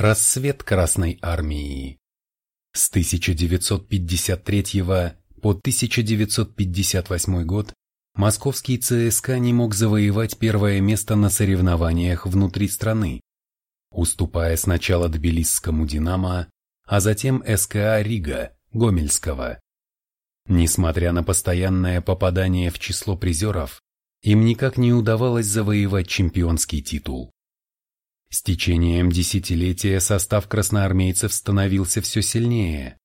Рассвет Красной Армии. С 1953 по 1958 год московский ЦСКА не мог завоевать первое место на соревнованиях внутри страны, уступая сначала Тбилисскому «Динамо», а затем СКА «Рига» Гомельского. Несмотря на постоянное попадание в число призеров, им никак не удавалось завоевать чемпионский титул. С течением десятилетия состав красноармейцев становился все сильнее.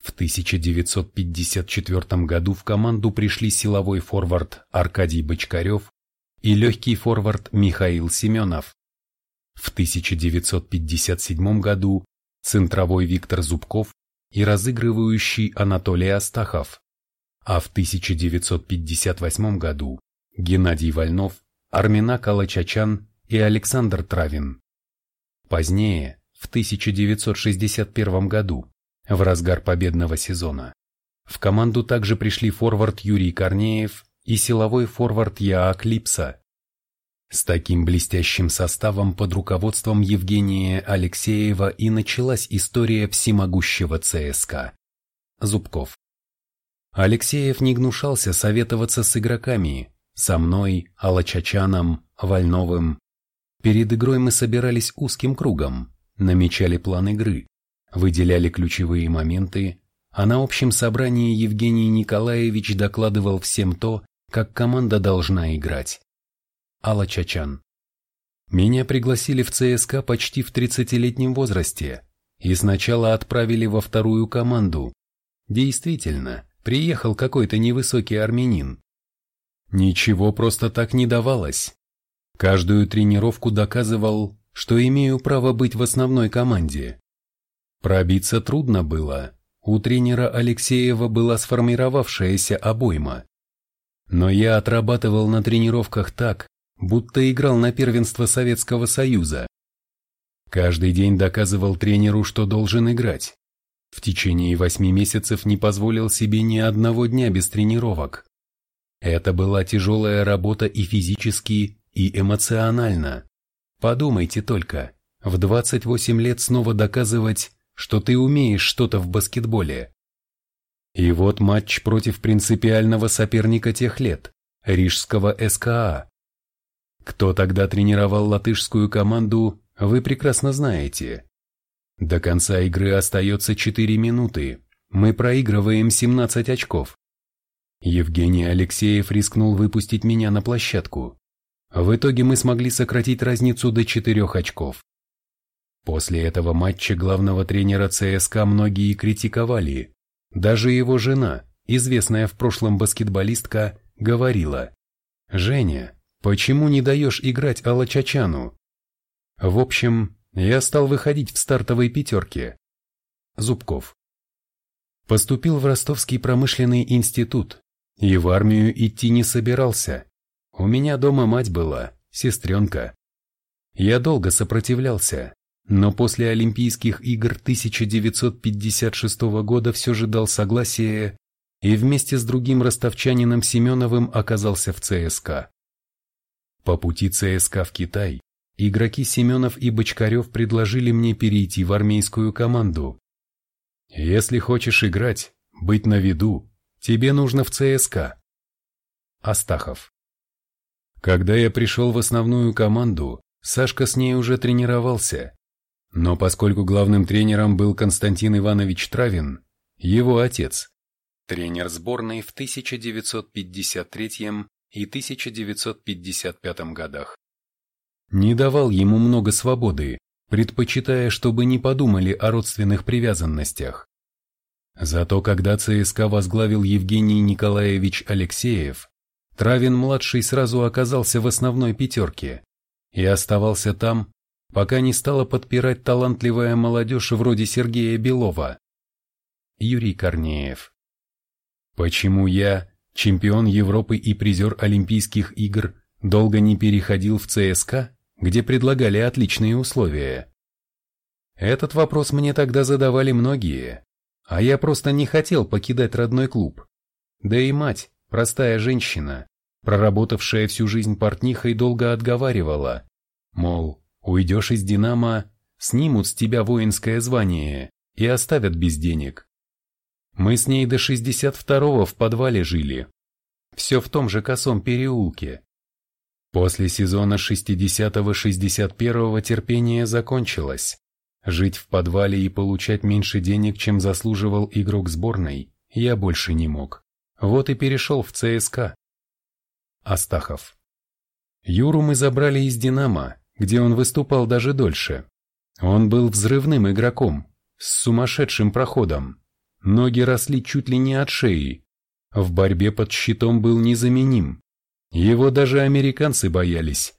В 1954 году в команду пришли силовой форвард Аркадий Бочкарев и легкий форвард Михаил Семенов. В 1957 году центровой Виктор Зубков и разыгрывающий Анатолий Астахов, а в 1958 году Геннадий Вольнов, Армина Калачачан и Александр Травин. Позднее, в 1961 году, в разгар победного сезона, в команду также пришли форвард Юрий Корнеев и силовой форвард Яак Липса. С таким блестящим составом под руководством Евгения Алексеева и началась история всемогущего ЦСКА. Зубков. Алексеев не гнушался советоваться с игроками, со мной, Алачачаном, Вольновым, Перед игрой мы собирались узким кругом, намечали план игры, выделяли ключевые моменты, а на общем собрании Евгений Николаевич докладывал всем то, как команда должна играть. Алла Чачан. Меня пригласили в ЦСКА почти в 30-летнем возрасте и сначала отправили во вторую команду. Действительно, приехал какой-то невысокий армянин. Ничего просто так не давалось. Каждую тренировку доказывал, что имею право быть в основной команде. Пробиться трудно было, у тренера Алексеева была сформировавшаяся обойма. Но я отрабатывал на тренировках так, будто играл на первенство Советского Союза. Каждый день доказывал тренеру, что должен играть. В течение восьми месяцев не позволил себе ни одного дня без тренировок. Это была тяжелая работа и физически, и эмоционально. Подумайте только, в 28 лет снова доказывать, что ты умеешь что-то в баскетболе. И вот матч против принципиального соперника тех лет, рижского СКА. Кто тогда тренировал латышскую команду, вы прекрасно знаете. До конца игры остается 4 минуты, мы проигрываем 17 очков. Евгений Алексеев рискнул выпустить меня на площадку. В итоге мы смогли сократить разницу до четырех очков. После этого матча главного тренера ЦСКА многие критиковали. Даже его жена, известная в прошлом баскетболистка, говорила «Женя, почему не даешь играть Алла Чачану?» В общем, я стал выходить в стартовой пятерке. Зубков. Поступил в Ростовский промышленный институт и в армию идти не собирался. У меня дома мать была, сестренка. Я долго сопротивлялся, но после Олимпийских игр 1956 года все же дал согласие и вместе с другим ростовчанином Семеновым оказался в ЦСКА. По пути ЦСКА в Китай игроки Семенов и Бочкарев предложили мне перейти в армейскую команду. Если хочешь играть, быть на виду, тебе нужно в ЦСКА. Астахов когда я пришел в основную команду, Сашка с ней уже тренировался. Но поскольку главным тренером был Константин Иванович Травин, его отец, тренер сборной в 1953 и 1955 годах, не давал ему много свободы, предпочитая, чтобы не подумали о родственных привязанностях. Зато когда ЦСКА возглавил Евгений Николаевич Алексеев, Травин-младший сразу оказался в основной пятерке и оставался там, пока не стала подпирать талантливая молодежь вроде Сергея Белова. Юрий Корнеев. Почему я, чемпион Европы и призер Олимпийских игр, долго не переходил в ЦСКА, где предлагали отличные условия? Этот вопрос мне тогда задавали многие, а я просто не хотел покидать родной клуб. Да и мать, Простая женщина, проработавшая всю жизнь портнихой, долго отговаривала, мол, уйдешь из «Динамо», снимут с тебя воинское звание и оставят без денег. Мы с ней до 62-го в подвале жили. Все в том же косом переулке. После сезона 60-61 терпение закончилось. Жить в подвале и получать меньше денег, чем заслуживал игрок сборной, я больше не мог. Вот и перешел в ЦСКА. Астахов. Юру мы забрали из «Динамо», где он выступал даже дольше. Он был взрывным игроком, с сумасшедшим проходом. Ноги росли чуть ли не от шеи. В борьбе под щитом был незаменим. Его даже американцы боялись.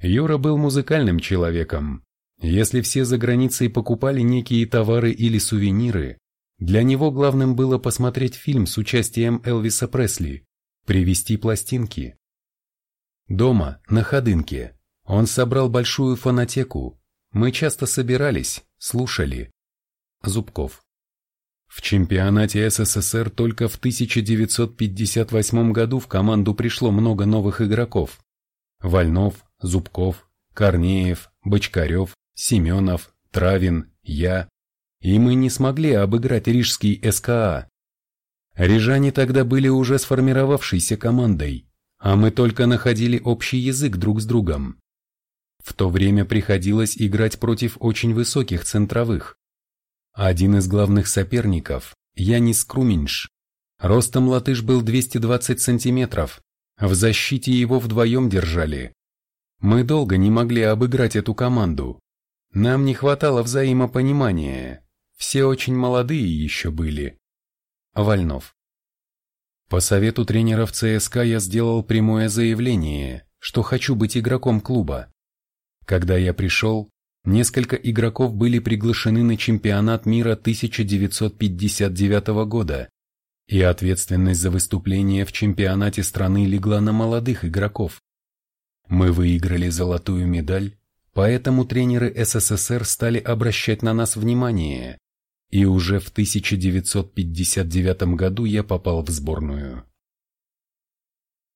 Юра был музыкальным человеком. Если все за границей покупали некие товары или сувениры, для него главным было посмотреть фильм с участием Элвиса Пресли, привезти пластинки. Дома, на Ходынке, он собрал большую фонотеку. Мы часто собирались, слушали. Зубков. В чемпионате СССР только в 1958 году в команду пришло много новых игроков. Вольнов, Зубков, Корнеев, Бочкарев, Семенов, Травин, я. И мы не смогли обыграть рижский СКА. Рижане тогда были уже сформировавшейся командой, а мы только находили общий язык друг с другом. В то время приходилось играть против очень высоких центровых, один из главных соперников, Янис Круминш. Ростом латыш был 220 сантиметров, в защите его вдвоем держали. Мы долго не могли обыграть эту команду. Нам не хватало взаимопонимания, все очень молодые еще были. Вольнов. По совету тренеров ЦСКА я сделал прямое заявление, что хочу быть игроком клуба. Когда я пришел, Несколько игроков были приглашены на чемпионат мира 1959 года, и ответственность за выступление в чемпионате страны легла на молодых игроков. Мы выиграли золотую медаль, поэтому тренеры СССР стали обращать на нас внимание, и уже в 1959 году я попал в сборную.